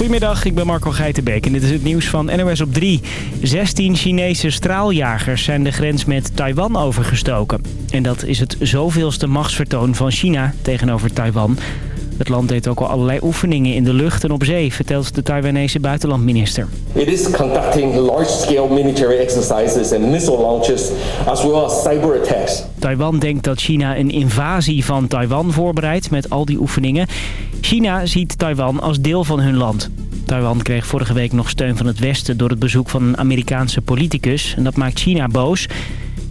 Goedemiddag, ik ben Marco Geitenbeek en dit is het nieuws van NOS op 3. 16 Chinese straaljagers zijn de grens met Taiwan overgestoken. En dat is het zoveelste machtsvertoon van China tegenover Taiwan. Het land deed ook al allerlei oefeningen in de lucht en op zee, vertelt de Taiwanese buitenlandminister. It is conducting large-scale military exercises and missile launches as well as cyber attacks. Taiwan denkt dat China een invasie van Taiwan voorbereidt met al die oefeningen. China ziet Taiwan als deel van hun land. Taiwan kreeg vorige week nog steun van het Westen door het bezoek van een Amerikaanse politicus. En dat maakt China boos.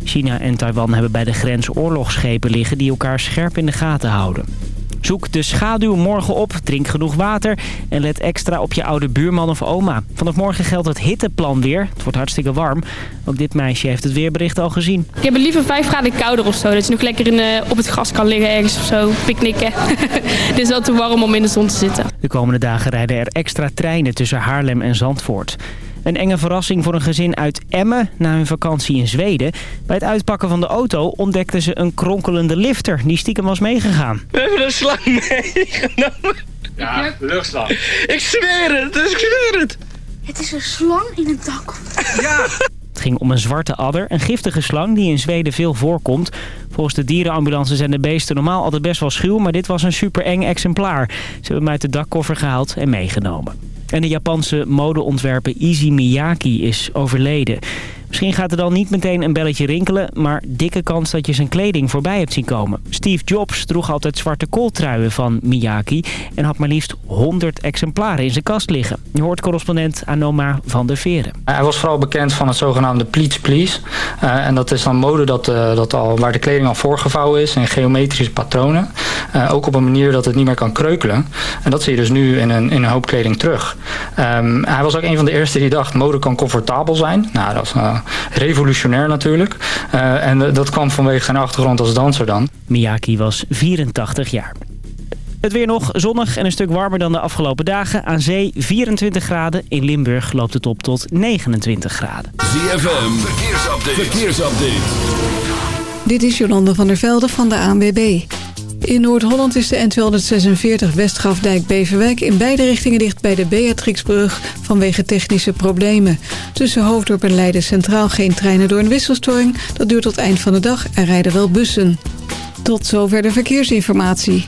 China en Taiwan hebben bij de grens oorlogsschepen liggen die elkaar scherp in de gaten houden. Zoek de schaduw morgen op, drink genoeg water en let extra op je oude buurman of oma. Vanaf morgen geldt het hitteplan weer. Het wordt hartstikke warm. Ook dit meisje heeft het weerbericht al gezien. Ik heb het liever 5 graden kouder of zo. Dat je nog lekker in, eh, op het gras kan liggen ergens of zo. Picknicken. het is wel te warm om in de zon te zitten. De komende dagen rijden er extra treinen tussen Haarlem en Zandvoort. Een enge verrassing voor een gezin uit Emmen na hun vakantie in Zweden. Bij het uitpakken van de auto ontdekten ze een kronkelende lifter die stiekem was meegegaan. We hebben een slang meegenomen. Ja, luchtslang. Ik zweer het, ik zweer het. Het is een slang in een dak. Ja. Het ging om een zwarte adder, een giftige slang die in Zweden veel voorkomt. Volgens de dierenambulance zijn de beesten normaal altijd best wel schuw, maar dit was een super eng exemplaar. Ze hebben hem uit de dakkoffer gehaald en meegenomen. En de Japanse modeontwerper Easy Miyake is overleden. Misschien gaat er dan niet meteen een belletje rinkelen... maar dikke kans dat je zijn kleding voorbij hebt zien komen. Steve Jobs droeg altijd zwarte kooltruien van Miyake... en had maar liefst 100 exemplaren in zijn kast liggen. Je hoort correspondent Anoma van der Veren. Hij was vooral bekend van het zogenaamde pleats please. Uh, en dat is dan mode dat, uh, dat al, waar de kleding al voorgevouwen is in geometrische patronen. Uh, ook op een manier dat het niet meer kan kreukelen. En dat zie je dus nu in een, in een hoop kleding terug. Um, hij was ook een van de eerste die dacht mode kan comfortabel zijn. Nou, dat is revolutionair natuurlijk. Uh, en dat kwam vanwege zijn achtergrond als danser dan. Miyaki was 84 jaar. Het weer nog zonnig en een stuk warmer dan de afgelopen dagen. Aan zee 24 graden. In Limburg loopt het op tot 29 graden. ZFM, verkeersupdate. verkeersupdate. Dit is Jolande van der Velde van de ANWB. In Noord-Holland is de N246 Westgrafdijk-Beverwijk in beide richtingen dicht bij de Beatrixbrug vanwege technische problemen. Tussen Hoofddorp en Leiden Centraal geen treinen door een wisselstoring. Dat duurt tot eind van de dag en rijden wel bussen. Tot zover de verkeersinformatie.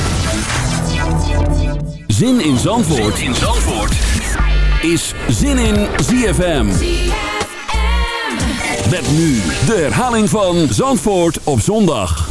Zin in Zandvoort, zin in Zandvoort. is Zin in ZFM. Met nu de herhaling van Zandvoort op zondag.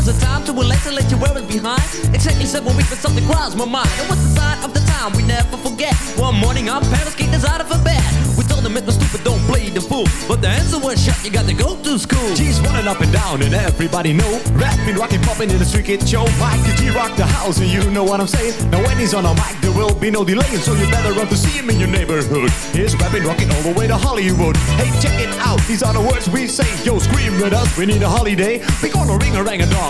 was a time to relax and let you wear it behind. Exactly seven weeks, but something crossed my mind. It was the sign of the time we never forget. One morning, our parents kicked us out of a bed. We told them it was stupid, don't play the fool. But the answer was shut, you got to go to school. G's running up and down, and everybody know. Rapping, rocking, popping in the street kid show. Mike the G rock the house, and you know what I'm saying. Now when he's on a mic, there will be no delay, so you better run to see him in your neighborhood. He's rapping, rocking all the way to Hollywood. Hey, check it out, these are the words we say. Yo, scream with us, we need a holiday. We gonna ring a rang a dong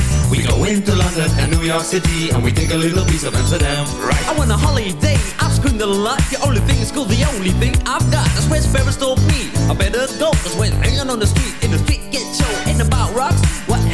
We go into London and New York City and we take a little piece of Amsterdam, right? I want a holiday, I've screamed a lot. The only thing is cool, the only thing I've got. That's where Sparrows told me I better go. Cause when hanging on the street, in the street get show Ain't about rocks, what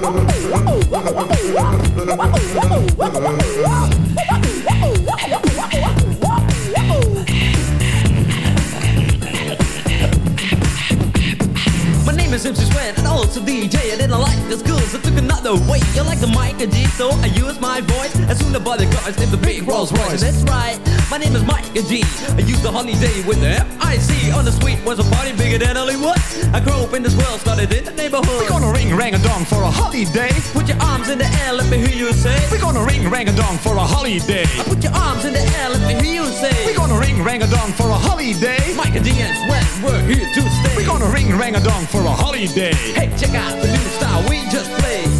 My name is MC Sweat and also DJ and in the light this good so took I took another way. You like the mic and G, so I use my voice. As soon as the cars named the big Rolls Royce. That's right, my name is Mike G. I used the holiday with the M-I-C. On the street was a party bigger than Hollywood. I grew up in this world, started in the neighborhood. We're gonna ring rang a dong for a holiday. Put your arms in the air, let me hear you say. We're gonna ring rang a dong for a holiday. I Put your arms in the air, let me hear you say. We're gonna ring rang a dong for a holiday. Mike and G and Sweat, we're here to stay. We're gonna ring rang a dong for a holiday. Hey, check out the new style we just played.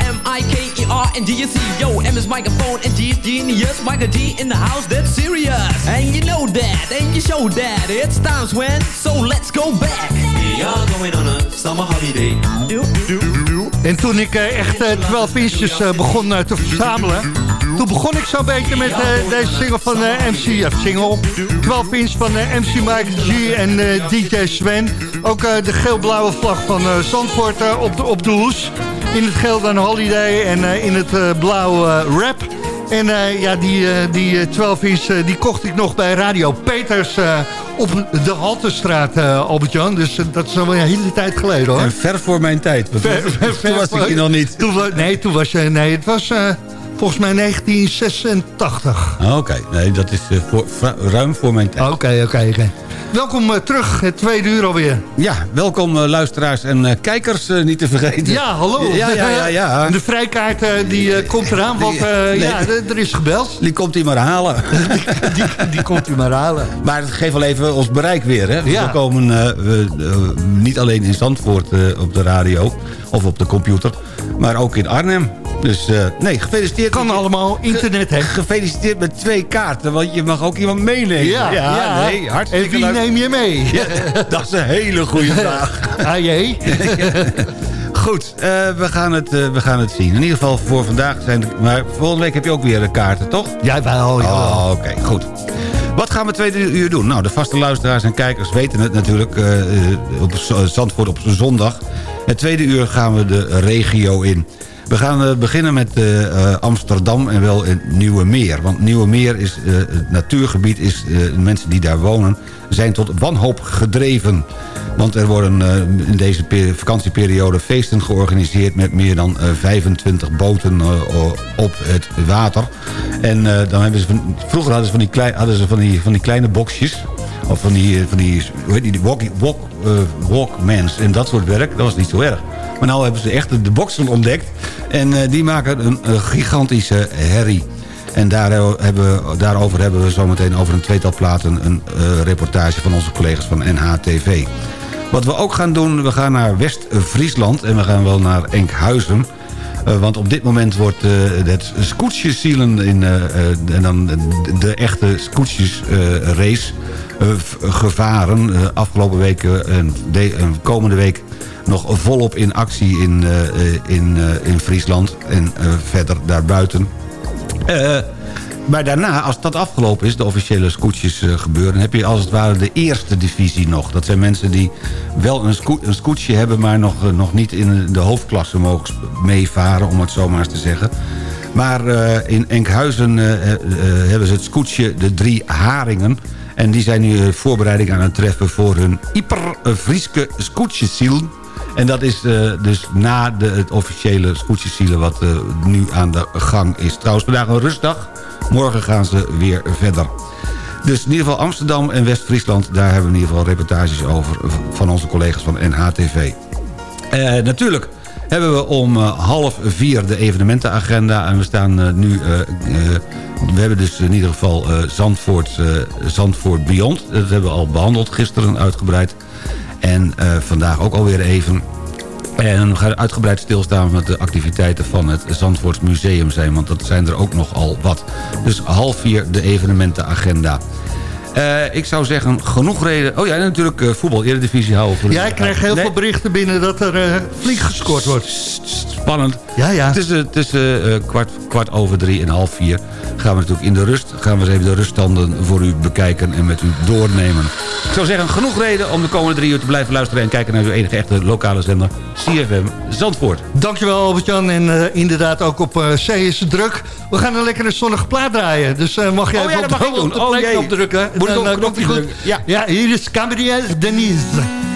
M I K E R and G S E. Yo, M is microphone and G is genius. Micah G in the house, that's serious. And you know that, and you show that. It's times when, so let's go back. We are going on a summer holiday. Do, do, do. En toen ik eh, echt eh, 12 inches eh, begon eh, te verzamelen... toen begon ik zo'n beetje met eh, deze single van eh, MC... of single, 12 inch van eh, MC Mike G en eh, DJ Sven. Ook eh, de geel-blauwe vlag van eh, Zandvoort eh, op, de, op de hoes. In het geel dan Holiday en eh, in het eh, blauw eh, Rap. En ja, die, die eh, 12 inch die kocht ik nog bij Radio Peters... op de Haltestraat, Albert-Jan. Dus dat is al een hele tijd geleden, hoor. En ver voor mijn tijd. Ver- ver- toen was ik hier nog niet. Toen nee, toen was je... Nee, het was volgens mij 1986. Oké, nee, dat is voor, ruim voor mijn tijd. Oké, oké, oké. Welkom eh, terug, het tweede uur alweer. Ja, welkom eh, luisteraars en eh, kijkers niet te vergeten. Ja, hallo. Ja, ja, ja. ja. De vrijkaart die komt eraan, want Nee. ja, er is gebeld. Die komt hij maar halen. Die, die komt u maar halen. Maar het geeft wel even ons bereik weer. Hè? Ja. We komen we, niet alleen in Zandvoort op de radio of op de computer, maar ook in Arnhem. Dus eh, nee, gefeliciteerd. Kan allemaal, internet, hè? Gefeliciteerd met twee kaarten, want je mag ook iemand meenemen. Ja, ja. nee, hartstikke En wie leuk. neem je mee? Ja, dat is een hele goede vraag. Ah, jee. Goed, eh, we, gaan het, eh, we gaan het zien. In ieder geval voor vandaag zijn... Maar volgende week heb je ook weer de kaarten, toch? Jawel, jawel. Oh, oké, goed. Wat gaan we tweede uur doen? Nou, de vaste luisteraars en kijkers weten het natuurlijk. op Zandvoort op zondag. Het tweede uur gaan we de regio in. We gaan eh, beginnen met eh, eh, Amsterdam en wel in Nieuwe Meer. Want Nieuwe Meer is het natuurgebied. Is, mensen die daar wonen zijn tot wanhoop gedreven. Want er worden in deze pe- vakantieperiode feesten georganiseerd... met meer dan eh, 25 boten op het water. En dan hebben ze van, vroeger hadden ze van die, klei, hadden ze van die, van die kleine boxjes... of van die, van die, hoe heet die, walkie, walk, walkmans en dat soort werk. Dat was niet zo erg. Maar nu hebben ze echt de boxen ontdekt... en eh, die maken een, eh, gigantische herrie. En daar hebben we, daarover hebben we zometeen over een tweetal platen... een eh, reportage van onze collega's van NHTV. Wat we ook gaan doen, we gaan naar West-Friesland... en we gaan wel naar Enkhuizen... Eh, want op dit moment wordt eh, het scootjesielen in eh, en dan de, echte scootjesrace gevaren. Afgelopen week en, de, en komende week nog volop in actie in, in, in Friesland en verder daarbuiten. Eh, Maar daarna, als dat afgelopen is, de officiële scootjes uh, gebeuren... heb je als het ware de eerste divisie nog. Dat zijn mensen die wel een, sco scootje hebben... maar nog, uh, nog niet in de hoofdklasse mogen meevaren, om het zo maar eens te zeggen. Maar uh, in Enkhuizen hebben ze het scootje de drie haringen... En die zijn nu voorbereiding aan het treffen voor hun hyper-Frieske scootjesiel. En dat is dus na de, het officiële scootjesielen wat nu aan de gang is. Trouwens, vandaag een rustdag. Morgen gaan ze weer verder. Dus in ieder geval Amsterdam en West-Friesland... daar hebben we in ieder geval reportages over van onze collega's van NHTV. Uh, natuurlijk hebben we om uh, half vier de evenementenagenda. En we staan uh, nu... Uh, we hebben dus in ieder geval Zandvoort, Zandvoort Beyond. Dat hebben we al behandeld gisteren uitgebreid. En vandaag ook alweer even. En we gaan uitgebreid stilstaan met de activiteiten van het Zandvoorts Museum zijn. Want dat zijn er ook nogal wat. Dus half vier de evenementenagenda. Uh, ik zou zeggen, genoeg reden... Oh ja, en natuurlijk uh, voetbal, Eredivisie houden. Voor ja, ik krijg heel nee. veel berichten binnen dat er uh, flink gescoord wordt. Spannend. Ja, ja. Tussen, tussen kwart, kwart over drie en half vier gaan we natuurlijk in de rust... gaan we eens even de ruststanden voor u bekijken en met u doornemen. Ik zou zeggen, genoeg reden om de komende drie uur te blijven luisteren... en kijken naar uw enige echte lokale zender, CFM Zandvoort. Dankjewel Albert-Jan. En uh, inderdaad ook op uh, C is het druk. We gaan een lekkere zonnige plaat draaien. Dus mag jij oh, even ja, op, de, op de plek oh, opdrukken. Moet ik dan, ook knopje goed. drukken? Ja. ja, hier is Gabriel Denise.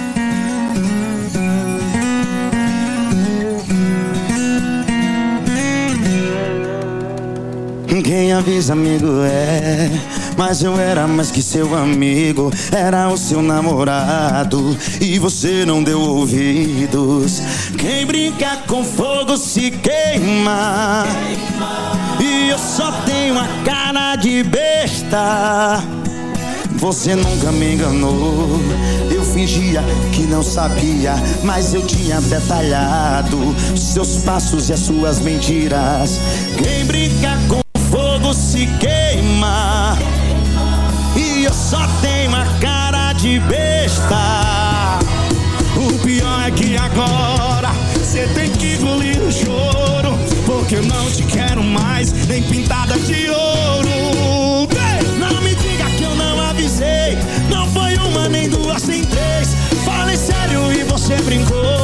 Quem avisa amigo é. Mas eu era mais que seu amigo Era o seu namorado. E você não deu ouvidos. Quem brinca com fogo se queima. E eu só tenho a cara de besta. Você nunca me enganou. Eu fingia que não sabia Mas eu tinha detalhado Seus passos e as suas mentiras. Quem brinca com se queima. E eu só tenho a cara de besta. O pior é que agora Você tem que engolir o choro Porque eu não te quero mais Nem pintada de ouro. Não me diga que eu não avisei Não foi uma, nem duas, nem três. Falei sério e você brincou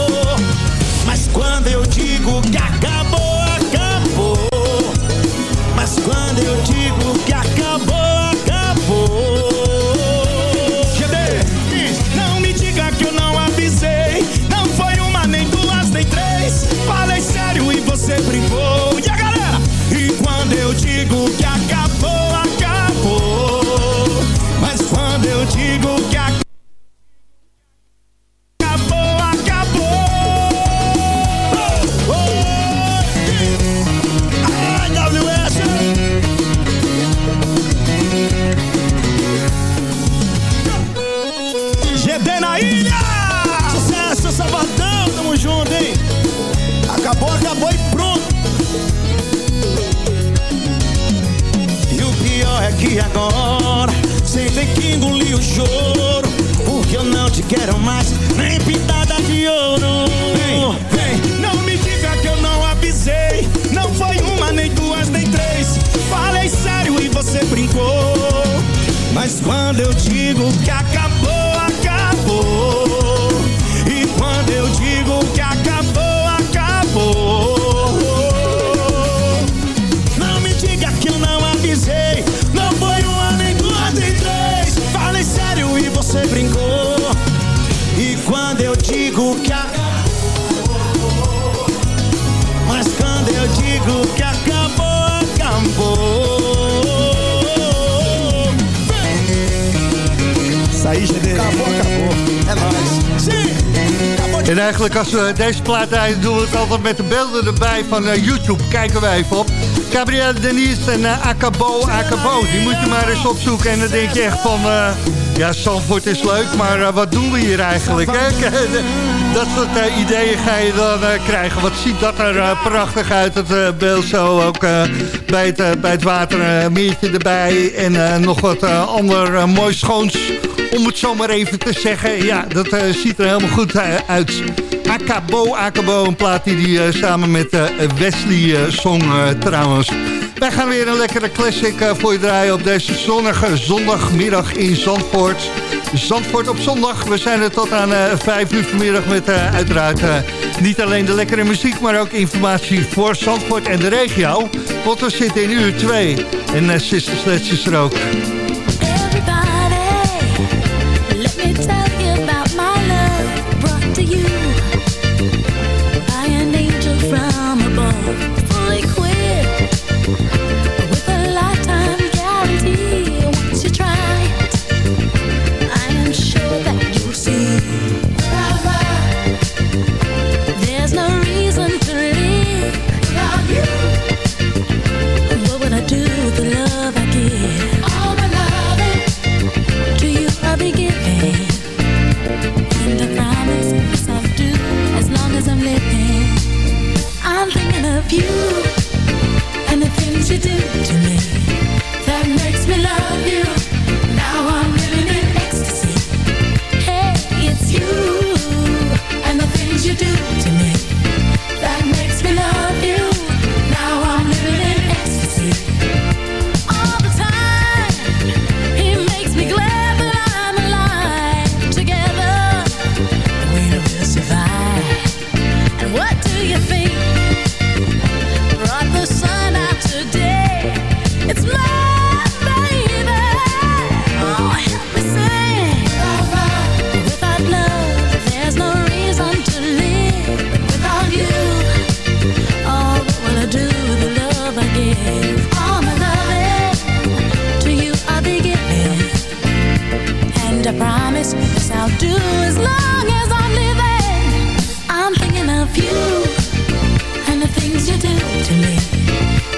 eigenlijk als we deze plaat draaien, doen we het altijd met de beelden erbij van uh, YouTube. Kijken we even op. Gabrielle Denise en uh, Akabo Akabo. Die moet je maar eens opzoeken. En dan denk je echt van... Ja, Zandvoort is leuk, maar wat doen we hier eigenlijk? Dat soort ideeën ga je dan krijgen. Wat ziet dat er prachtig uit, het beeld zo. Ook bij, het, bij het water, meertje erbij. En nog wat ander mooi schoons om het zo maar even te zeggen. Ja, dat ziet er helemaal goed uit. Akabo, Akabo, een plaat die hij uh, samen met Wesley zong trouwens. Wij gaan weer een lekkere classic eh, voor je draaien op deze zonnige zondagmiddag in Zandvoort. Zandvoort op zondag. We zijn er tot aan uh, 5 uur vanmiddag met uiteraard niet alleen de lekkere muziek... maar ook informatie voor Zandvoort en de regio. Want we zitten in uur 2 en Sister Sledge is er ook.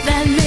That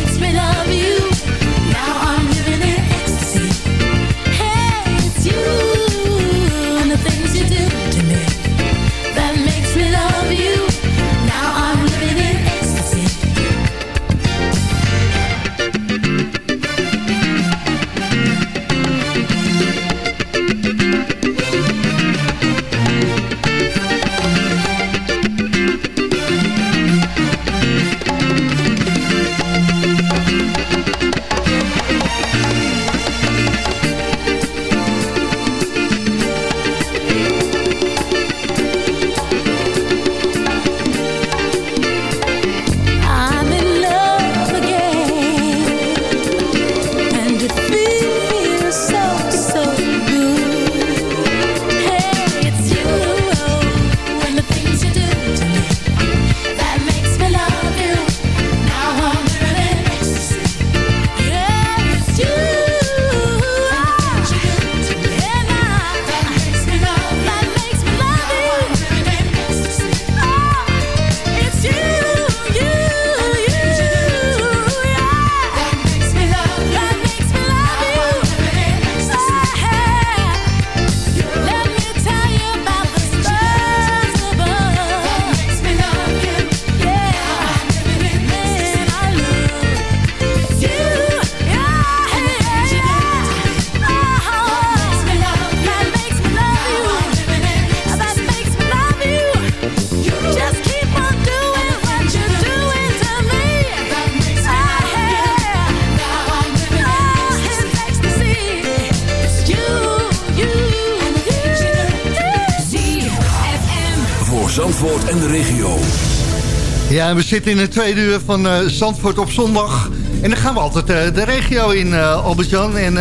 Ja, we zitten in het tweede uur van uh, Zandvoort op zondag. En dan gaan we altijd uh, de regio in, uh, Albert-Jan. En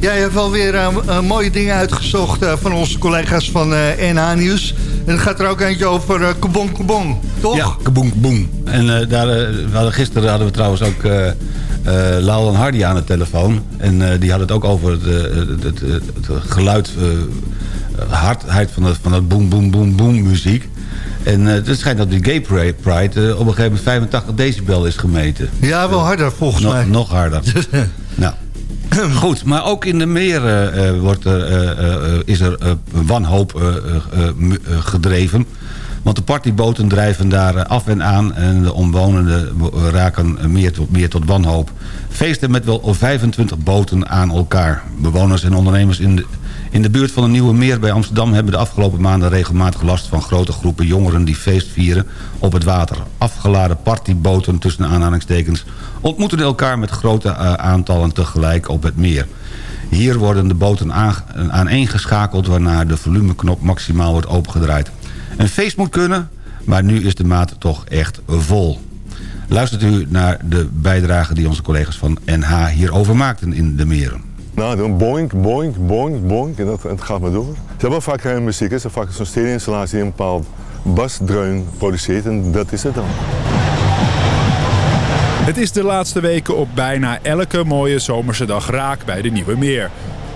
jij hebt wel weer mooie dingen uitgezocht van onze collega's van NH Nieuws. En het gaat er ook eentje over uh, Kabong Kabong, toch? Ja, Kabong Kabong. En daar, we hadden, gisteren hadden we trouwens ook uh, Laal en Hardy aan de telefoon. En die had het ook over het, het, het, het geluid, hardheid van, het, van dat boom, boom, boom, boom muziek. En uh, het schijnt dat die Gay Pride uh, op een gegeven moment 85 decibel is gemeten. Ja, wel harder volgens nog, mij. Nog harder. nou. Goed, maar ook in de meren wordt er, is er wanhoop gedreven. Want de partyboten drijven daar af en aan... en de omwonenden raken meer tot, meer tot wanhoop. Feesten met wel 25 boten aan elkaar. Bewoners en ondernemers in de, In de buurt van de Nieuwe Meer bij Amsterdam hebben de afgelopen maanden regelmatig last van grote groepen jongeren die feest vieren op het water. Afgeladen partyboten tussen aanhalingstekens ontmoeten elkaar met grote uh, aantallen tegelijk op het meer. Hier worden de boten aaneengeschakeld waarna de volumeknop maximaal wordt opengedraaid. Een feest moet kunnen, maar nu is de maat toch echt vol. Luistert u naar de bijdrage die onze collega's van NH hierover maakten in de meren. Nou, dan boink, boink, boink, boink. En dat, het gaat maar door. Ze hebben vaak geen muziek. Ze hebben vaak zo'n stereo-installatie die een bepaald basdreun produceert. En dat is het dan. Het is de laatste weken op bijna elke mooie zomerse dag raak bij de Nieuwe Meer.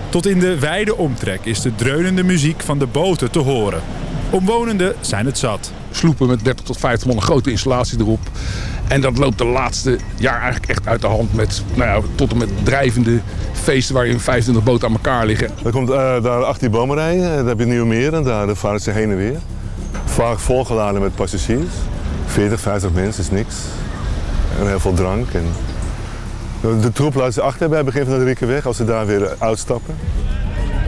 Tot in de wijde omtrek is de dreunende muziek van de boten te horen. Omwonenden zijn het zat. Sloepen met 30 tot 50 man, een grote installatie erop. En dat loopt de laatste jaar eigenlijk echt uit de hand met nou ja, tot en met drijvende feesten waarin 25 boten aan elkaar liggen. Dan komt uh, daar 18 bomen rijden, daar heb je Nieuwe Meer en daar varen ze heen en weer. Vaak volgeladen met passagiers. 40, 50 mensen is niks. En heel veel drank. En de troep laat ze achter bij het begin van de Riekenweg als ze daar weer uitstappen.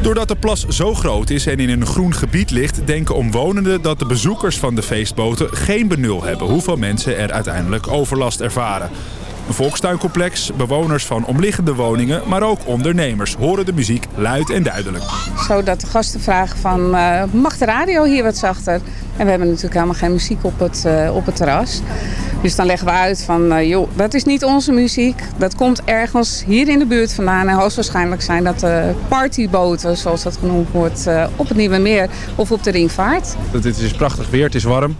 Doordat de plas zo groot is en in een groen gebied ligt... denken omwonenden dat de bezoekers van de feestboten geen benul hebben... hoeveel mensen er uiteindelijk overlast ervaren. Een volkstuincomplex, bewoners van omliggende woningen... maar ook ondernemers horen de muziek luid en duidelijk. Zodat de gasten vragen van, uh, mag de radio hier wat zachter? En we hebben natuurlijk helemaal geen muziek op het, uh, op het terras. Dus dan leggen we uit van, uh, joh, dat is niet onze muziek. Dat komt ergens hier in de buurt vandaan. En hoogstwaarschijnlijk zijn dat de partyboten, zoals dat genoemd wordt, op het Nieuwe Meer of op de Ringvaart. Het is prachtig weer, het is warm.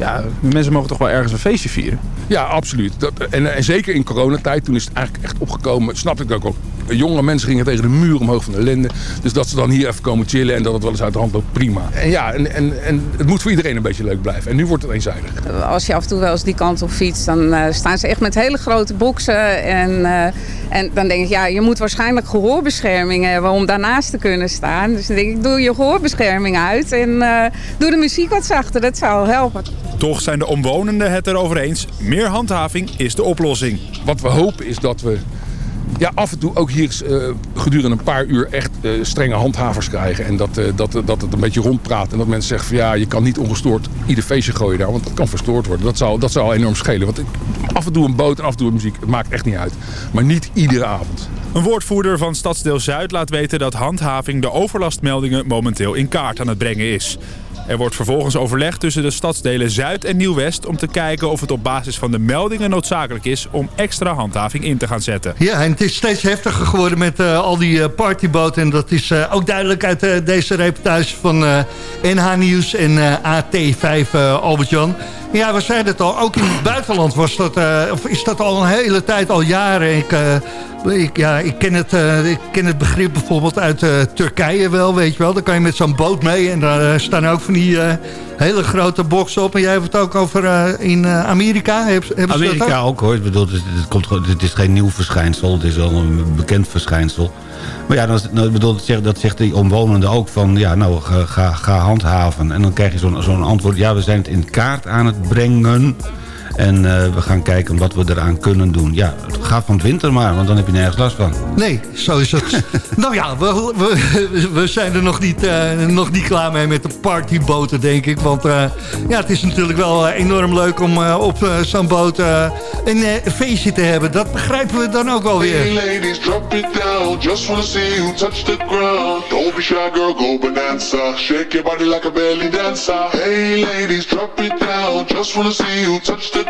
Ja, mensen mogen toch wel ergens een feestje vieren? Ja, absoluut. Dat, en, en, zeker in coronatijd, toen is het eigenlijk echt opgekomen. Snap ik ook al. Jonge mensen gingen tegen de muur omhoog van de ellende. Dus dat ze dan hier even komen chillen en dat het wel eens uit de hand loopt, prima. En ja, en, en, en het moet voor iedereen een beetje leuk blijven. En nu wordt het eenzijdig. Als je af en toe wel eens die kant op fietst, dan uh, staan ze echt met hele grote boksen. En, uh, en dan denk ik, ja, je moet waarschijnlijk gehoorbescherming hebben om daarnaast te kunnen staan. Dus dan denk ik, doe je gehoorbescherming uit en uh, doe de muziek wat zachter. Dat zou helpen. Toch zijn de omwonenden het erover eens. Meer handhaving is de oplossing. Wat we hopen is dat we ja, af en toe ook hier uh, gedurende een paar uur echt uh, strenge handhavers krijgen. En dat, uh, dat, dat het een beetje rondpraat. En dat mensen zeggen van ja, je kan niet ongestoord ieder feestje gooien daar. Want dat kan verstoord worden. Dat zou, dat zou enorm schelen. Want ik, af en toe een boot en af en toe muziek. Het maakt echt niet uit. Maar niet iedere avond. Een woordvoerder van Stadsdeel Zuid laat weten dat handhaving de overlastmeldingen momenteel in kaart aan het brengen is. Er wordt vervolgens overlegd tussen de stadsdelen Zuid en Nieuw-West... om te kijken of het op basis van de meldingen noodzakelijk is... om extra handhaving in te gaan zetten. Ja, en het is steeds heftiger geworden met uh, al die uh, partyboten. En dat is uh, ook duidelijk uit deze reportage van NH Nieuws en AT5 Albert-Jan. Ja, we zeiden het al, ook in het buitenland was dat, of is dat al een hele tijd, al jaren. Ik, ik, ja, ik, ken het, uh, ik ken het begrip bijvoorbeeld uit Turkije wel, weet je wel. Dan kan je met zo'n boot mee en daar staan ook van die hele grote boxen op. En jij hebt het ook over in Amerika. Heb, Amerika ook? ook hoor. Ik bedoel, het, het, komt, het is geen nieuw verschijnsel. Het is al een bekend verschijnsel. Maar ja, dat, nou, bedoel, dat, zegt, dat zegt die omwonenden ook van... ja, nou, ga, ga handhaven. En dan krijg je zo'n zo'n antwoord... ja, we zijn het in kaart aan het brengen... En uh, we gaan kijken wat we eraan kunnen doen. Ja, ga van het winter maar, want dan heb je nergens last van. Nee, zo is het. nou ja, we, we, we, zijn er nog niet, uh, nog niet klaar mee met de partyboten, denk ik. Want uh, ja, het is natuurlijk wel enorm leuk om op zo'n boot een feestje te hebben. Dat begrijpen we dan ook alweer. Hey ladies, drop it down. Just wanna see you touch the ground. Don't be shy girl, go bonanza. Shake your body like a belly dancer. Hey ladies, drop it down. Just wanna see you touch the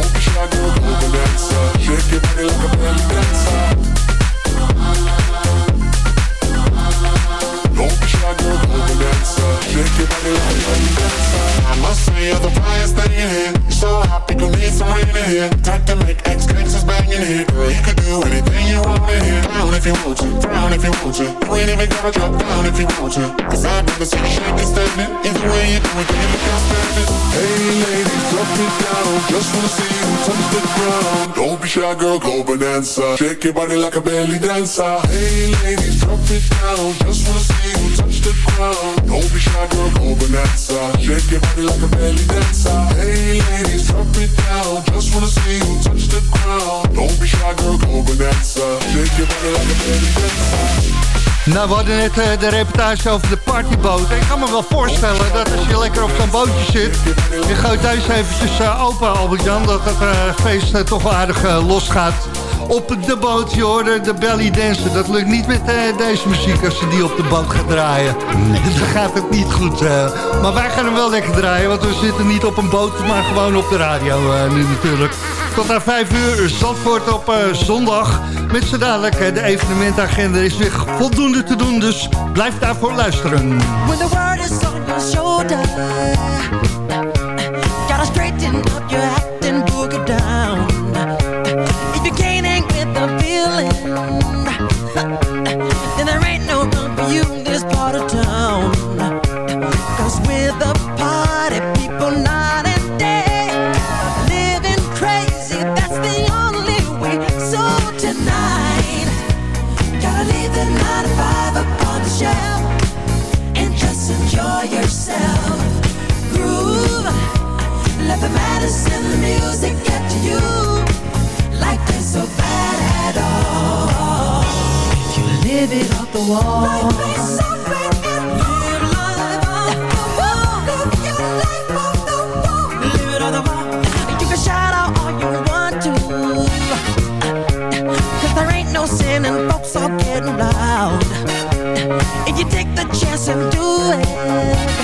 Don't be shy girl, go bonanza. Shake your body like a belly dancer. Bonanza. Shake your body like a dancer. I must say you're the flyest thing in here. You're so hot, people need some rain in here. Time make X gangsters here. Girl, you could do anything you want in here. Down if you want to, down if you want to. You ain't even gotta drop down if you want to. Cause I'd rather see you shake and standing. Either way you do it, you look outstanding. Hey ladies, drop it down. Just wanna see you touch the ground. Don't be shy, girl, go bonanza. Shake your body like a belly dancer. Hey ladies, drop it down. Just wanna see you the ground. Don't be shy, girl, go bonanza. Shake your body like a belly dancer. Hey ladies, drop it down. Just wanna see you touch the ground. Don't be shy, girl, go bonanza. Shake your body like a belly dancer. Nou, we hadden net eh, de reportage over de partyboot. Ik kan me wel voorstellen dat als je lekker op zo'n bootje zit... je gooit thuis eventjes eh, open, Albert-Jan... dat het eh, feest toch wel aardig losgaat op de boot. Je hoorde de belly dansen. Dat lukt niet met eh, deze muziek als je die op de boot gaat draaien. Dan gaat het niet goed. eh. maar wij gaan hem wel lekker draaien, want we zitten niet op een boot... maar gewoon op de radio eh, nu natuurlijk. Tot aan 5 uur, Zandvoort op eh, zondag. Met z'n dadelijk de evenementagenda is weer voldoende te doen. Dus blijf daarvoor luisteren. When the world is on your shoulder, gotta straighten up your act and boogie down. And you can shut out all you want to there ain't no sin and ropes all getting loud And you take the chance and do it,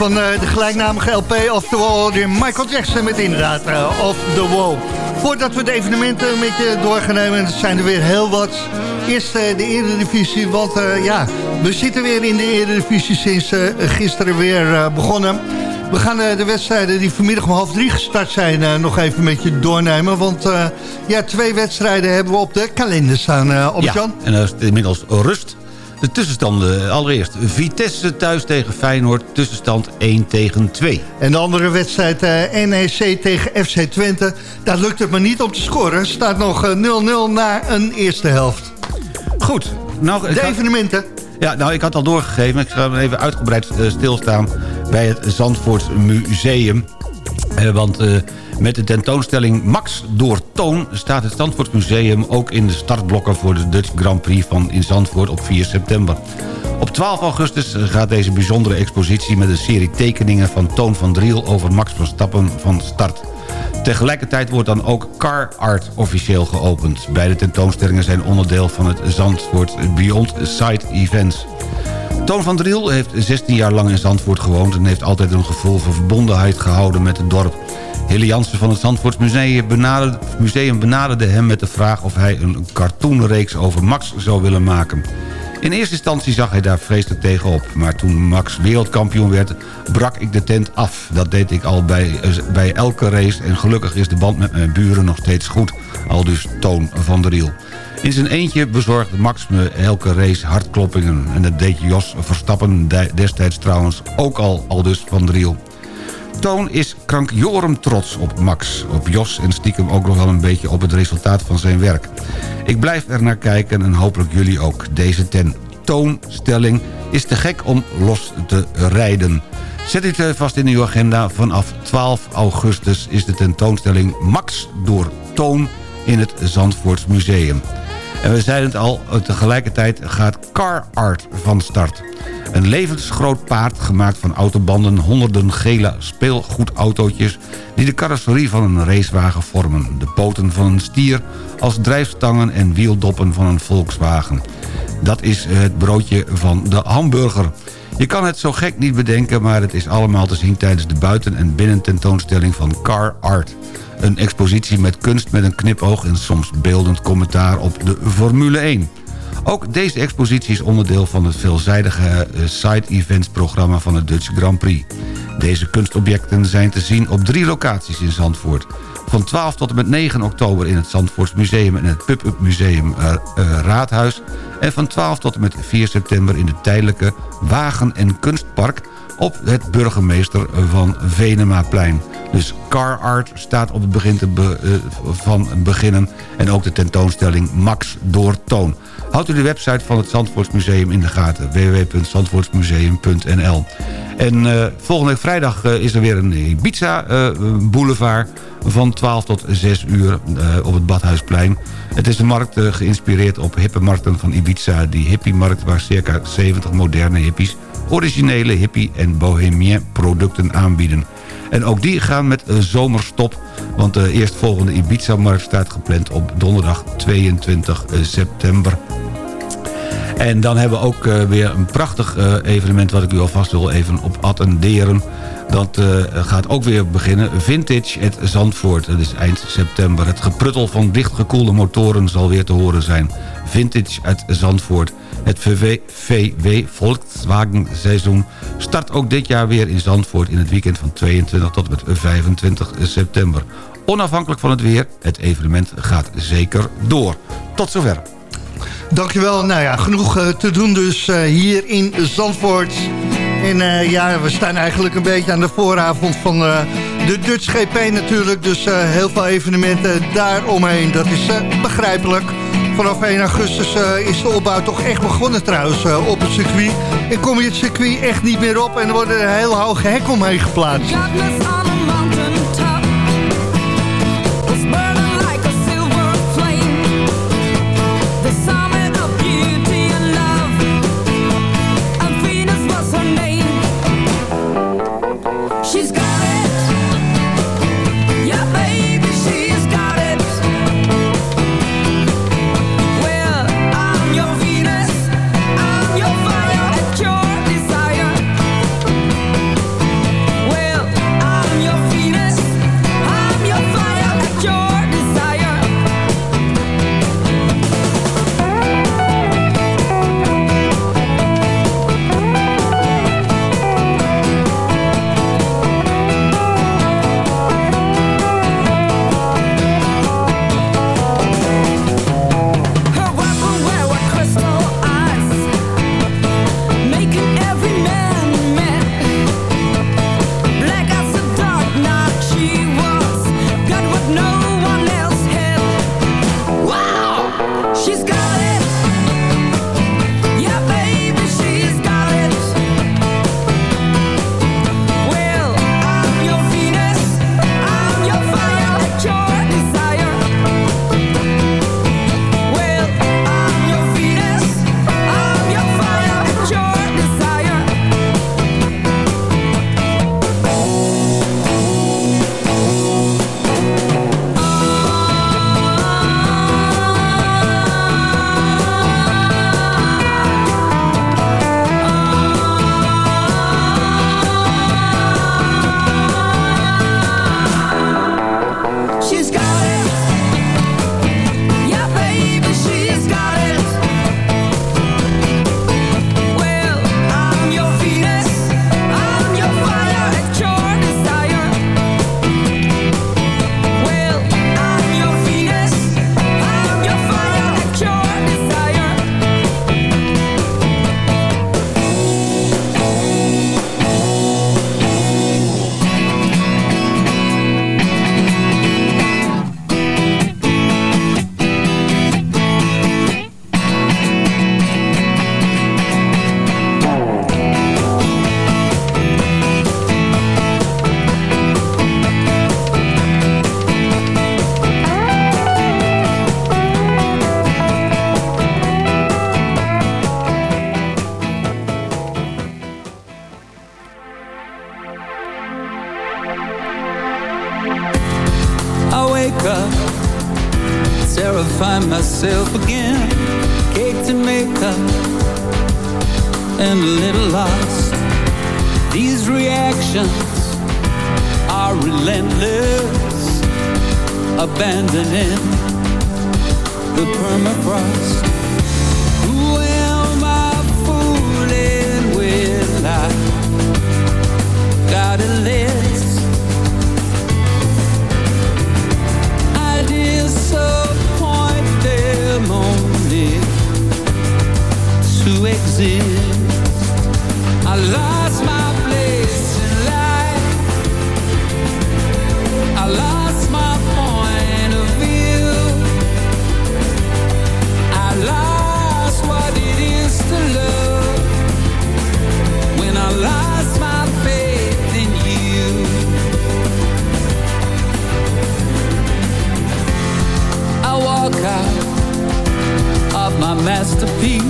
van eh, de gelijknamige LP, oftewel de Michael Jackson met inderdaad eh, Off the Wall. Voordat we de evenementen een beetje door gaan nemen, zijn er weer heel wat. Eerst eh, de Eredivisie, want ja, we zitten weer in de Eredivisie sinds gisteren weer begonnen. We gaan de wedstrijden die vanmiddag om half drie gestart zijn nog even met je doornemen. Want ja, twee wedstrijden hebben we op de kalender staan, op Ja, Jan. en er is inmiddels rust. De tussenstanden allereerst. Vitesse thuis tegen Feyenoord. Tussenstand 1 tegen 2. En de andere wedstrijd eh, NEC tegen FC Twente. Daar lukt het maar niet om te scoren. Staat nog eh, 0-0 na een eerste helft. Goed. Nou, de evenementen. Ja, nou, ik had al doorgegeven. Ik zal even uitgebreid eh, stilstaan bij het Zandvoort Museum. Eh, want eh, met de tentoonstelling Max door Toon... staat het Zandvoort Museum ook in de startblokken... voor de Dutch Grand Prix van in Zandvoort op 4 september. Op 12 augustus gaat deze bijzondere expositie... met een serie tekeningen van Toon van Driel... over Max Verstappen van start. Tegelijkertijd wordt dan ook Car Art officieel geopend. Beide tentoonstellingen zijn onderdeel van het Zandvoort Beyond Side Events. Toon van Driel heeft 16 jaar lang in Zandvoort gewoond... en heeft altijd een gevoel van verbondenheid gehouden met het dorp. Hille Jansen van het Zandvoorts Museum benaderde, museum benaderde hem met de vraag... of hij een cartoonreeks over Max zou willen maken. In eerste instantie zag hij daar vreselijk tegenop. Maar toen Max wereldkampioen werd, brak ik de tent af. Dat deed ik al bij, eh, bij elke race. En gelukkig is de band met mijn buren nog steeds goed. Al dus Toon van der Riel. In zijn eentje bezorgde Max me elke race hartkloppingen. En dat deed Jos Verstappen de- destijds trouwens ook al, al dus van der Riel. Toon is krankjorum trots op Max, op Jos en stiekem ook nog wel een beetje op het resultaat van zijn werk. Ik blijf er naar kijken en hopelijk jullie ook. Deze tentoonstelling is te gek om los te rijden. Zet dit eh, vast in uw agenda. Vanaf 12 augustus is de tentoonstelling Max door Toon in het Zandvoorts Museum. En we zeiden het al, tegelijkertijd gaat Car Art van start. Een levensgroot paard gemaakt van autobanden... honderden gele speelgoedautootjes... die de carrosserie van een racewagen vormen. De poten van een stier als drijfstangen en wieldoppen van een Volkswagen. Dat is het broodje van de hamburger. Je kan het zo gek niet bedenken... maar het is allemaal te zien tijdens de buiten- en binnententoonstelling van Car Art. Een expositie met kunst met een knipoog... en soms beeldend commentaar op de Formule 1. Ook deze expositie is onderdeel van het veelzijdige eh, side-events-programma van het Dutch Grand Prix. Deze kunstobjecten zijn te zien op drie locaties in Zandvoort. Van 12 tot en met 9 oktober in het Zandvoorts Museum en het Pub-Up Museum eh, eh, Raadhuis... en van 12 tot en met 4 september in het tijdelijke Wagen- en Kunstpark op het burgemeester van Venemaplein. Dus Car Art staat op het begin te eh, van beginnen. En ook de tentoonstelling Max door Toon. Houdt u de website van het Zandvoortsmuseum in de gaten. www.zandvoortsmuseum.nl En eh, volgende vrijdag eh, is er weer een Ibiza boulevard van 12 tot 6 uur op het Badhuisplein. Het is een markt geïnspireerd op hippe markten van Ibiza. Die hippie-markt waar circa 70 moderne hippies... originele hippie- en bohemien producten aanbieden. En ook die gaan met een zomerstop... want de eerstvolgende Ibiza-markt staat gepland op donderdag 22 september. En dan hebben we ook eh, weer een prachtig eh, evenement... wat ik u alvast wil even op attenderen. Dat eh, gaat ook weer beginnen. Vintage at Zandvoort. Dat is eind september. Het gepruttel van dichtgekoelde motoren zal weer te horen zijn. Vintage uit Zandvoort. Het VW, Volkswagen seizoen start ook dit jaar weer in Zandvoort... in het weekend van 22 tot met 25 september. Onafhankelijk van het weer, het evenement gaat zeker door. Tot zover. Dankjewel. Nou ja, genoeg eh, te doen dus eh, hier in Zandvoort. En eh, ja, we staan eigenlijk een beetje aan de vooravond van de Dutch GP natuurlijk. Dus heel veel evenementen daaromheen. Dat is begrijpelijk. Vanaf 1 augustus eh, is de opbouw toch echt begonnen trouwens eh, op het circuit. En kom je het circuit echt niet meer op en er worden een heel hoge hek omheen geplaatst. I lost my place in life. I lost my point of view. I lost what it is to love when I lost my faith in you. I walk out of my masterpiece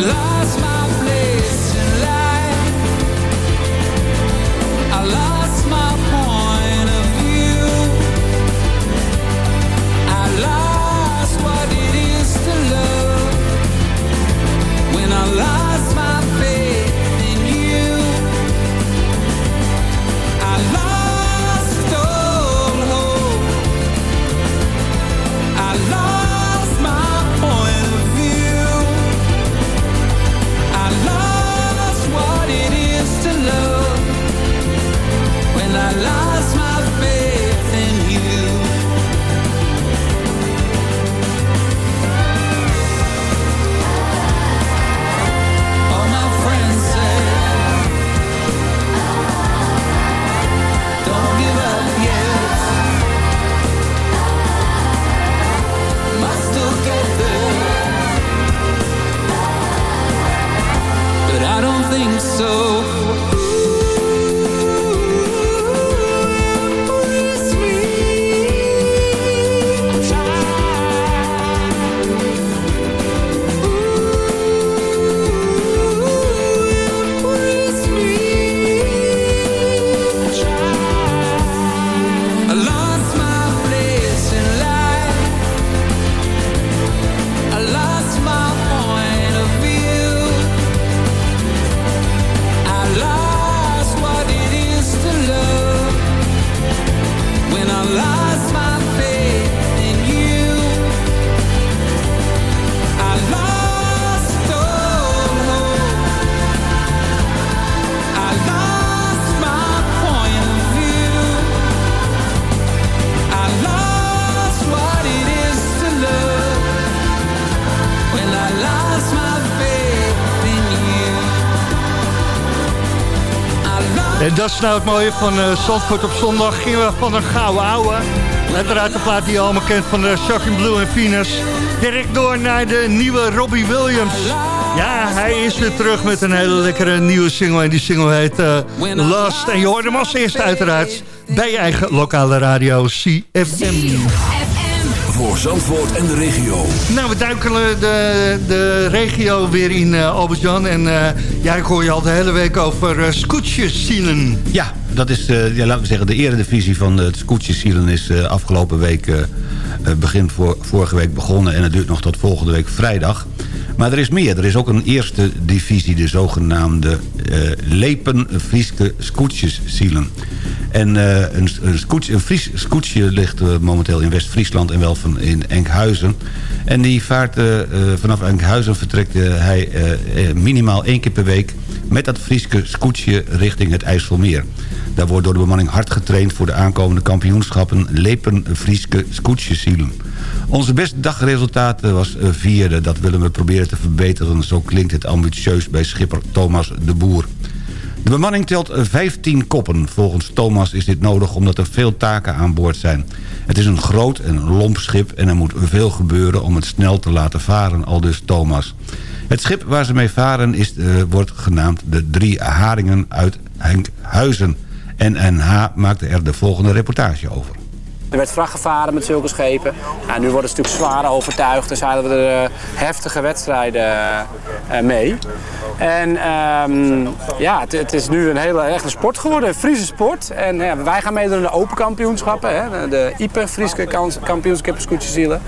life. Dat is nou het mooie van eh Zandvoort op zondag. Gingen we van een gouden ouwe. Uiteraard de plaat die je allemaal kent van de Shocking Blue en Venus. Direct door naar de nieuwe Robbie Williams. Ja, hij is weer terug met een hele lekkere nieuwe single. En die single heet eh, Lost. En je hoort hem als eerste uiteraard bij je eigen lokale radio CFM. Voor Zandvoort en de regio. Nou, we duiken de, de regio weer in, eh Albert-Jan. En eh, ja, ik hoor je al de hele week over uh, scootjesielen. Ja, dat is, eh, ja, laten we zeggen, de eredivisie van het scootjesielen is eh, afgelopen week, eh, eh, begin voor, vorige week begonnen. En het duurt nog tot volgende week vrijdag. Maar er is meer. Er is ook een eerste divisie, de zogenaamde eh Lepen Frieske Scootjesielen. En eh, een, scootje, een Fries scootje ligt eh, momenteel in West-Friesland en wel van in Enkhuizen. En die vaart vanaf Enkhuizen vertrekt hij minimaal één keer per week... met dat Frieske scootje richting het IJsselmeer. Daar wordt door de bemanning hard getraind voor de aankomende kampioenschappen... Lepen Frieske Scootjesielen. Onze beste dagresultaat was eh, vierde. Dat willen we proberen te verbeteren. Zo klinkt het ambitieus bij schipper Thomas de Boer. De bemanning telt 15 koppen. Volgens Thomas is dit nodig omdat er veel taken aan boord zijn. Het is een groot en lomp schip en er moet veel gebeuren om het snel te laten varen, aldus Thomas. Het schip waar ze mee varen is, eh, wordt genaamd de Drie Haringen uit Henkhuizen. NNH maakte er de volgende reportage over. Er werd vracht gevaren met zulke schepen. Ja, nu worden ze natuurlijk zwaar overtuigd en zeilen we er eh, heftige wedstrijden eh, mee. En ehm, ja, het, het is nu een hele echte sport geworden, een Friese sport. En ja, wij gaan meedoen aan de open kampioenschappen, hè, de IPE, Friese kampioenschap scootjeszielen.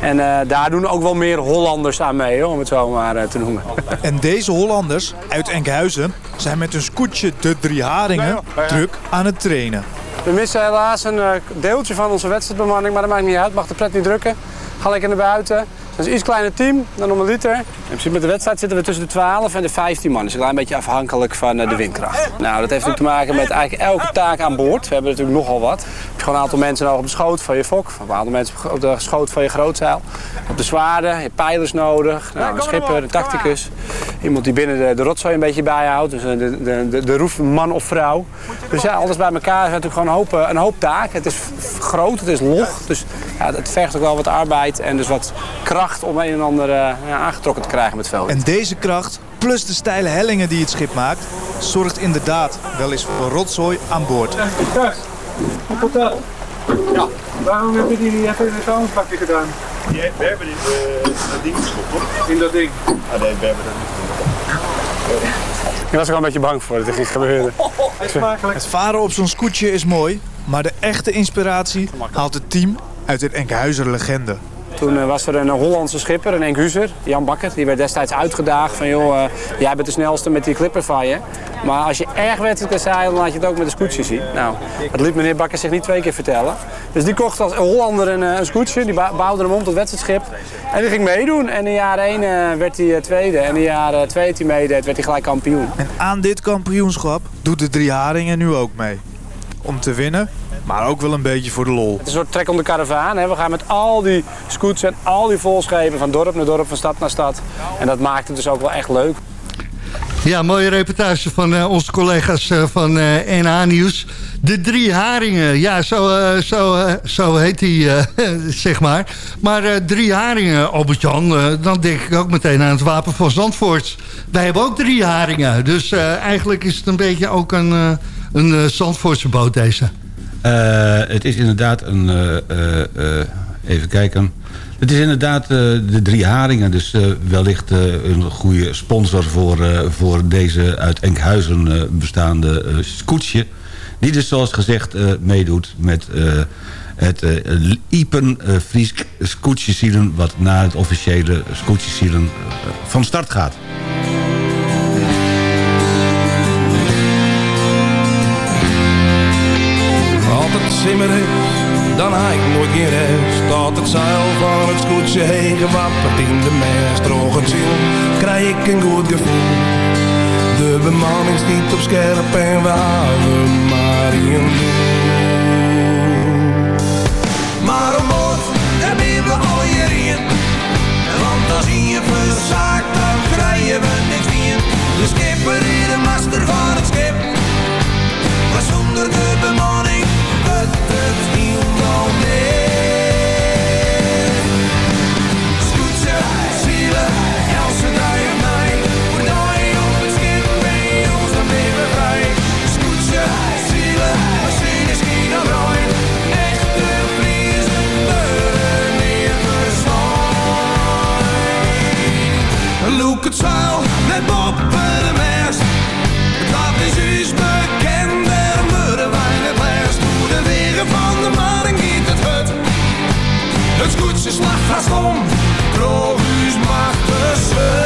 En eh, daar doen ook wel meer Hollanders aan mee, hoor, om het zo maar te noemen. En deze Hollanders uit Enkhuizen zijn met hun scootje de Drie Haringen druk aan het trainen. We missen helaas een eh, deeltje van onze wedstrijdbemanning, maar dat maakt niet uit. Mag de pret niet drukken. Ga lekker naar buiten. Dat is een iets kleiner team dan liter. In principe met de wedstrijd zitten we tussen de 12 en de 15 man. Dus een klein beetje afhankelijk van eh, de windkracht. Nou, dat heeft natuurlijk te maken met eigenlijk elke taak aan boord. We hebben natuurlijk nogal wat. Je hebt gewoon een aantal mensen nodig op de schoot van je fok. Een aantal mensen op de schoot van je grootzeil. Op de zwaarden, je hebt pijlers nodig. Nou, een schipper, een tacticus. Iemand die binnen de, de rotzooi een beetje bijhoudt. Dus eh, de, de, de, de roef man of vrouw. Dus ja, alles bij elkaar is natuurlijk gewoon een hoop, eh, een hoop taak. Het is groot, het is log. Dus ja, het vergt ook wel wat arbeid en dus wat kracht om een en ander eh, ja, aangetrokken te krijgen met veel. En deze kracht, plus de steile hellingen die het schip maakt, zorgt inderdaad wel eens voor rotzooi aan boord. Ja, waarom heb je die niet even in een vuilnisbakje gedaan? we hebben dit, uh, dat ding hoor. In dat ding? Ah, nee, we hebben dat niet Ik was er wel een beetje bang voor dat dit ging gebeuren. Het varen op zo'n scootje is mooi, maar de echte inspiratie haalt het team uit het Enkhuizer legende. Toen eh, was er een Hollandse schipper, een Enkhuizer, Jan Bakker. Die werd destijds uitgedaagd van, joh, eh, jij bent de snelste met die clipper van je. Maar als je erg wedstrijd zeilen, dan laat je het ook met een scootje zien. Nou, dat liet meneer Bakker zich niet twee keer vertellen. Dus die kocht als Hollander een, eh, een scootje, die bouwde hem om tot wedstrijdschip. En die ging meedoen. En in jaar 1 werd hij tweede. En in jaar 2 dat hij meedeed, werd hij gelijk kampioen. En aan dit kampioenschap doet de Drie Haringen nu ook mee. Om te winnen, maar ook wel een beetje voor de lol. Het is een soort trek om de karavaan. Hè. We gaan met al die scoots en al die volschepen van dorp naar dorp, van stad naar stad. En dat maakt het dus ook wel echt leuk. Ja, mooie reportage van eh, onze collega's eh, van eh NH Nieuws. De drie haringen, ja, zo, eh, zo, eh, zo heet die, eh, zeg maar. Maar eh, drie haringen, Albert-Jan, eh, dan denk ik ook meteen aan het Wapen van Zandvoort. Wij hebben ook drie haringen, dus eh, eigenlijk is het een beetje ook een, eh, een eh, Zandvoortse boot deze. Eh, het is inderdaad een... eh, eh, even kijken. Het is inderdaad de drie haringen. Dus wellicht een goede sponsor voor, voor deze uit Enkhuizen bestaande scootje. Die dus zoals gezegd meedoet met het eh Ipen eh Friesk scootjesielen... wat na het officiële scootjesielen eh, van start gaat. Simmer is, dan haal ik nooit geen rest. Staat het zeil van het scootje heen gewapperd in de mest. Droog ziel, krijg ik een goed gevoel. De bemanning is niet op scherp en we maar in Maar om boord, daar we al hierin. Want als je verzaakt, dan krijgen we niks meer. De skipper is de master van het zeil, met boppen de mest. Dat is us bekend, daar moeten wij het les. Hoe de wegen van de maring niet het hut. Het scootje slag gaat om, Krogus mag de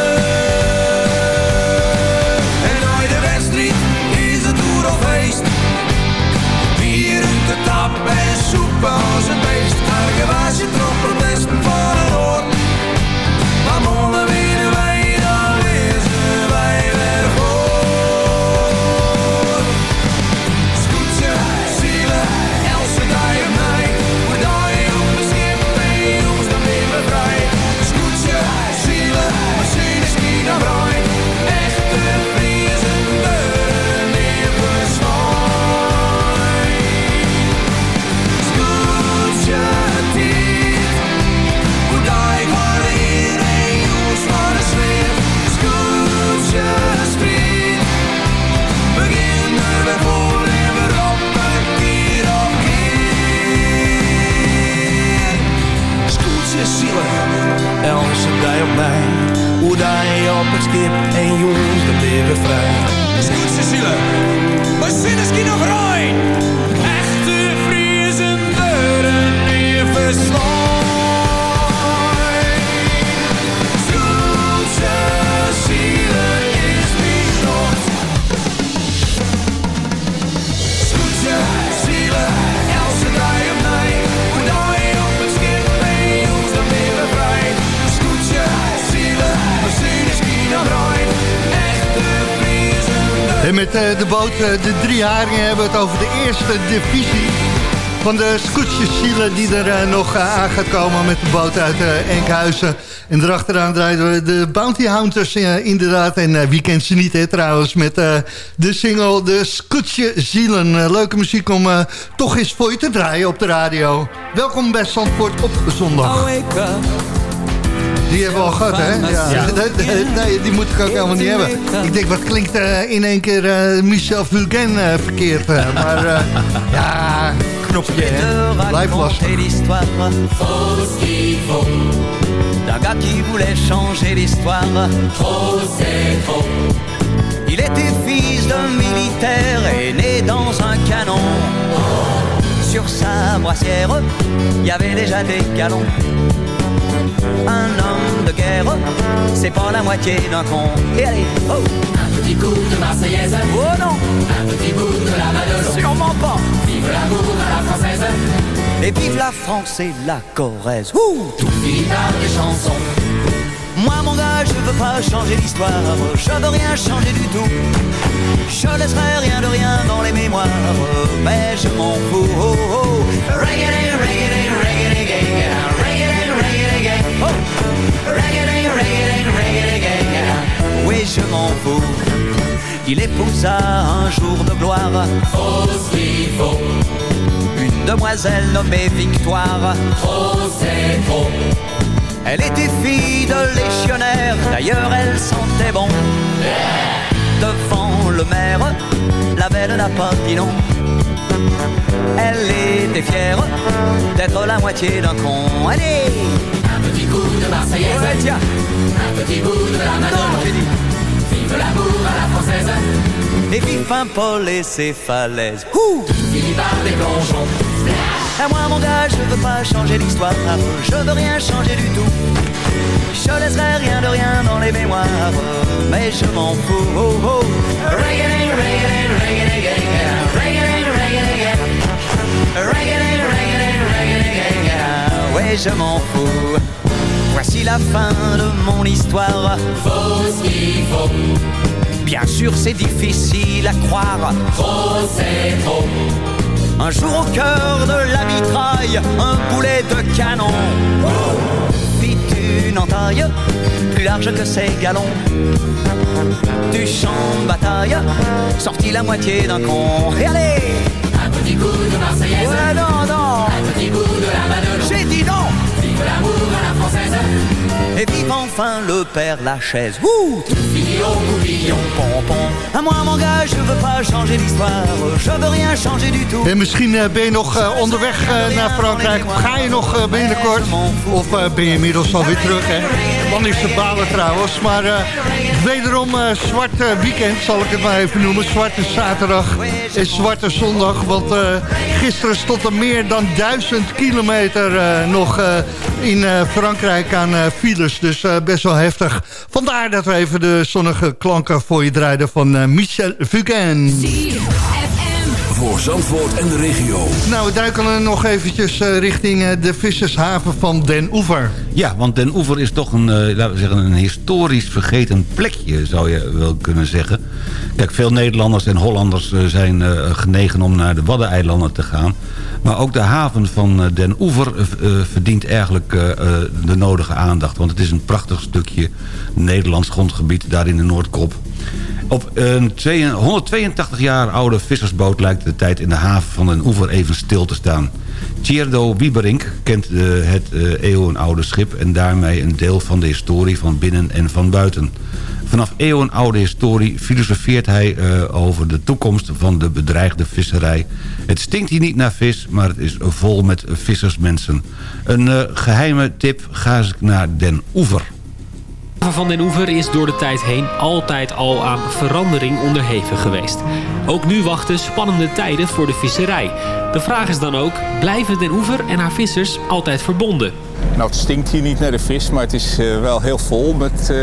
boot eh, De Drie Haringen hebben het over de eerste divisie van de scootjeszielen die er eh, nog eh, aan gaat komen met de boot uit Enkhuizen. En erachteraan draaien we de Bounty Hunters inderdaad. En wie kent ze niet hè, trouwens met de single De Scootjezielen. Eh, leuke muziek om toch eens voor je te draaien op de radio. Welkom bij Zandvoort op zondag. Die hebben we al gehad, hè? Ja. Ja. Nee, die moet ik ook helemaal niet hebben. Ik denk, wat klinkt eh, in één keer eh, Michel Fugain eh, verkeerd. maar eh, ja, knopje, hè. Blijf lastig. D'un gars qui voulait changer l'histoire Trop c'est trop Il était fils d'un militaire et né dans un canon Sur sa brassière, il y avait déjà des galons c'est pas la moitié d'un con. Et allez, oh. Un petit coup de Marseillaise. Oh non. Un petit bout de la Madone Sûrement pas. Vive l'amour à la française. Et vive la France et la Corrèze. Ouh. Tout finit par des chansons. Moi mon gars, je veux pas changer l'histoire. Je veux rien changer du tout. Je laisserai rien de rien dans les mémoires. Mais je m'en fous. Oh, oh. Reggae, reggae, je m'en fous. Il épousa un jour de gloire. Une demoiselle nommée Victoire. Elle était fille de légionnaire, d'ailleurs elle sentait bon. Devant le maire, la belle n'a pas dit non. Elle était fière d'être la moitié d'un con. Allez Un petit coup de Marseillaise. Ouais, tiens. Un petit bout de la Madone de l'amour à la française. Et et ses falaises. Ouh des plongeons. À moi, mon gars, je veux pas changer l'histoire. Je veux rien changer du tout. Je laisserai rien de rien dans les mémoires. Mais je m'en fous. Oh, oh. Voici la fin de mon histoire. Faut ce qu'il faut. Bien sûr, c'est difficile à croire. Trop, c'est trop. Un jour au cœur de la mitraille, un boulet de canon. Fit une entaille plus large que ses galons. Du champ de bataille, sortit la moitié d'un con. Et allez Un petit coup de Marseillaise. Ouais, non, non. Un petit bout de la. J'ai dit non. Vive l'amour à la française. Et vive enfin le père Lachaise. Ouh Tout fini au boubillon. Pompon. À moi, mon gars, je veux pas changer l'histoire. Je veux rien changer du tout. En misschien eh, ben je nog eh, onderweg eh, naar Frankrijk. Of ga je nog binnenkort? Of ben je inmiddels alweer terug? Hè? Dan is het balen trouwens. Maar eh, wederom eh, zwart eh, weekend, zal ik het maar even noemen. Zwarte zaterdag en zwarte zondag. Want eh, gisteren stond er meer dan duizend kilometer eh, nog eh, in eh, Frankrijk aan eh, files. Dus eh, best wel heftig. Vandaar dat we even de zonnige klanken voor je draaiden van Michel Fugain. Voor Zandvoort en de regio. Nou, we duiken nog eventjes eh, richting eh, de vissershaven van Den Oever. Ja, want Den Oever is toch een, eh, laten we zeggen, een historisch vergeten plekje, zou je wel kunnen zeggen. Kijk, veel Nederlanders en Hollanders zijn eh, genegen om naar de Waddeneilanden te gaan. Maar ook de haven van eh, Den Oever verdient eigenlijk de nodige aandacht. Want het is een prachtig stukje Nederlands grondgebied daar in de Noordkop. Op een twee- 182 jaar oude vissersboot lijkt de tijd in de haven van Den Oever even stil te staan. Tjerdo Wieberink kent de, het eh, eeuwenoude schip... en daarmee een deel van de historie van binnen en van buiten. Vanaf eeuwenoude historie filosofeert hij eh, over de toekomst van de bedreigde visserij. Het stinkt hier niet naar vis, maar het is vol met vissersmensen. Een eh, geheime tip, ga eens naar Den Oever. Van Den Oever is door de tijd heen altijd al aan verandering onderhevig geweest. Ook nu wachten spannende tijden voor de visserij. De vraag is dan ook, blijven Den Oever en haar vissers altijd verbonden? Nou, het stinkt hier niet naar de vis, maar het is eh, wel heel vol met eh,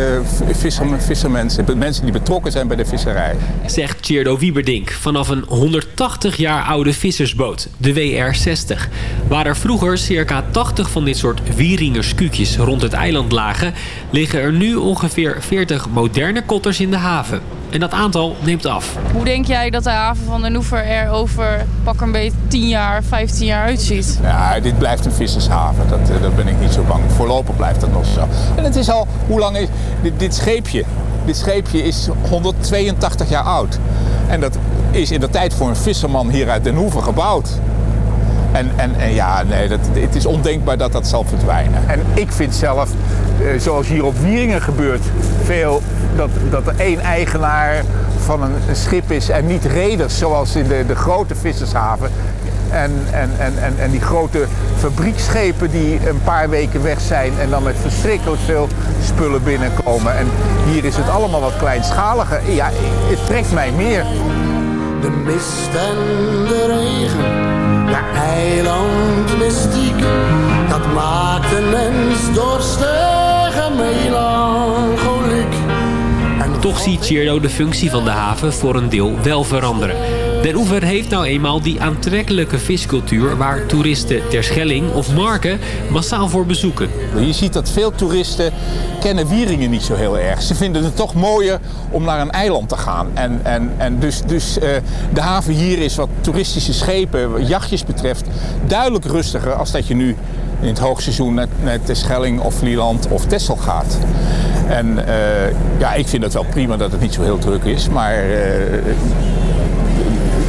visser, vissermensen. Mensen die betrokken zijn bij de visserij. Zegt Tjerdo Wieberdink vanaf een 180 jaar oude vissersboot, de WR60. Waar er vroeger circa 80 van dit soort wieringerskuutjes rond het eiland lagen... liggen er nu ongeveer 40 moderne kotters in de haven. En dat aantal neemt af. Hoe denk jij dat de haven van Den Oever er over pak een beetje 10 jaar, 15 jaar uitziet? Ja, dit blijft een vissershaven. Dat, eh, daar ben ik niet zo bang. Voorlopig blijft dat nog zo. En het is al, hoe lang is dit, dit scheepje? Dit scheepje is 182 jaar oud. En dat is in de tijd voor een visserman hier uit Den Hoeven gebouwd. En, en, en ja, nee, dat, het is ondenkbaar dat dat zal verdwijnen. En ik vind zelf, zoals hier op Wieringen gebeurt, veel dat, dat er één eigenaar van een, schip is en niet reders, zoals in de, de grote vissershaven. En, en, en, en, die grote fabrieksschepen die een paar weken weg zijn en dan met verschrikkelijk veel spullen binnenkomen. En hier is het allemaal wat kleinschaliger. Ja, het trekt mij meer. De mist en de regen, de eilandmystiek, dat maakt een mens en melancholiek. Toch ziet Tjerdo de functie van de haven voor een deel wel veranderen. Den Oever heeft nou eenmaal die aantrekkelijke viscultuur... waar toeristen Terschelling of Marken massaal voor bezoeken. Je ziet dat veel toeristen kennen Wieringen niet zo heel erg. Ze vinden het toch mooier om naar een eiland te gaan. En, en, en dus, dus eh, de haven hier is wat toeristische schepen, jachtjes betreft, duidelijk rustiger als dat je nu in het hoogseizoen naar, naar Terschelling of Vlieland of Texel gaat. En eh, ja, ik vind het wel prima dat het niet zo heel druk is, maar eh,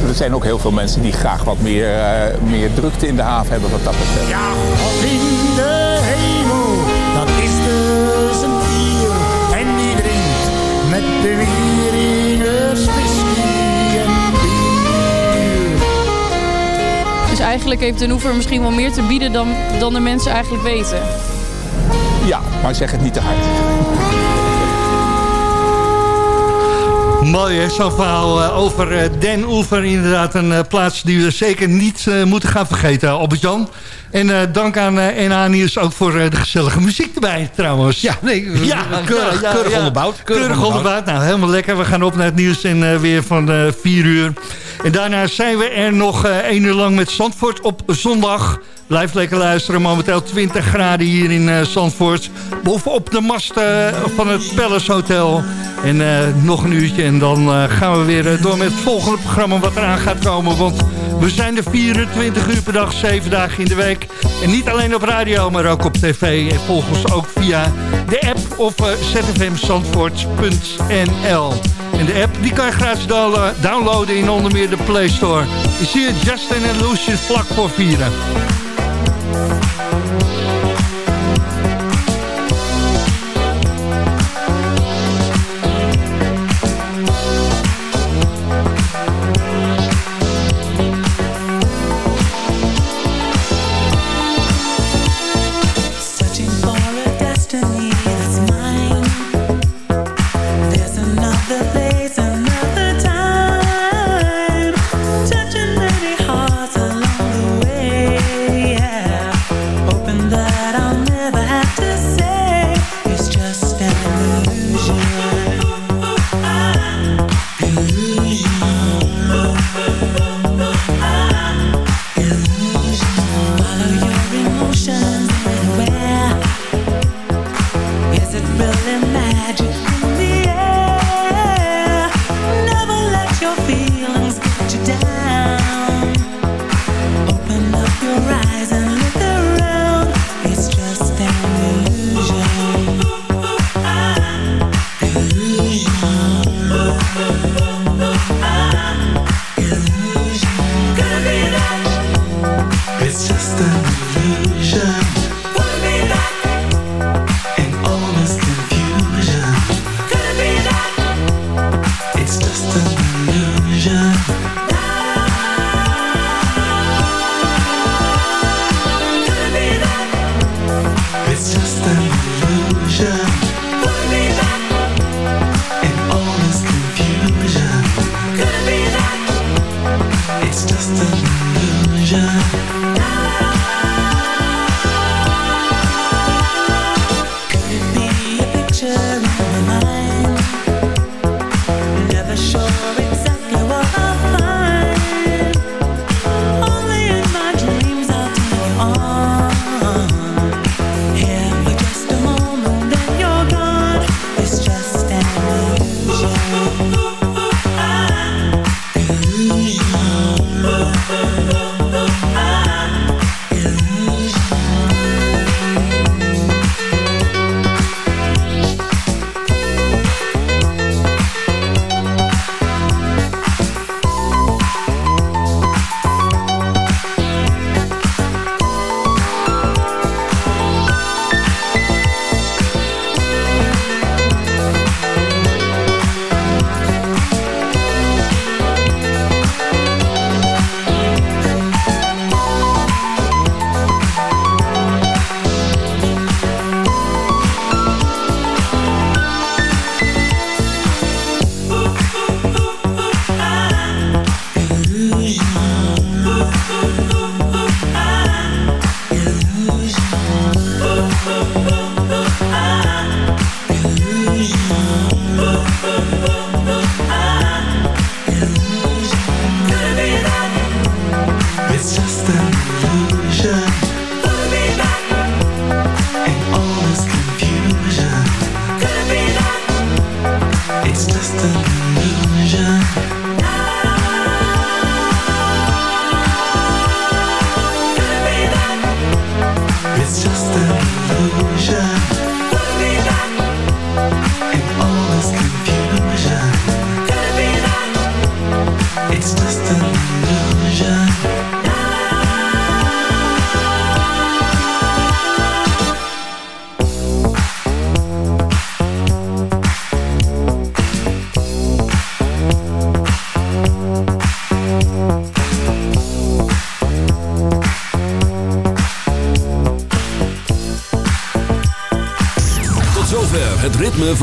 er zijn ook heel veel mensen die graag wat meer, eh, meer drukte in de haven hebben wat dat betreft. Ja, eigenlijk heeft Den Oever misschien wel meer te bieden dan, dan de mensen eigenlijk weten. Ja, maar zeg het niet te hard. Mooi zo'n verhaal eh, over eh, Den Oever. Inderdaad een eh, plaats die we zeker niet moeten gaan vergeten, Albert-Jan. En eh, dank aan eh NA Nieuws ook voor de gezellige muziek erbij trouwens. Ja, nee, keurig- keurig onderbouwd, keurig Keurig, onderbouwd. onderbouwd. Nou, helemaal lekker. We gaan op naar het nieuws en eh, weer van eh 4 uur. En daarna zijn we er nog eh 1 uur lang met Zandvoort op zondag. Blijf lekker luisteren. Momenteel 20 graden hier in eh, Zandvoort. Bovenop de mast eh, van het Palace Hotel. En nog een uurtje en dan gaan we weer door met het volgende programma wat eraan gaat komen. Want we zijn er 24 uur per dag, 7 dagen in de week. En niet alleen op radio, maar ook op tv. En volg ons ook via de app of eh, zfmzandvoort.nl. En de app die kan je gratis downlo- downloaden in onder meer de Play Store. Je ziet Justin en Lucius vlak voor vieren.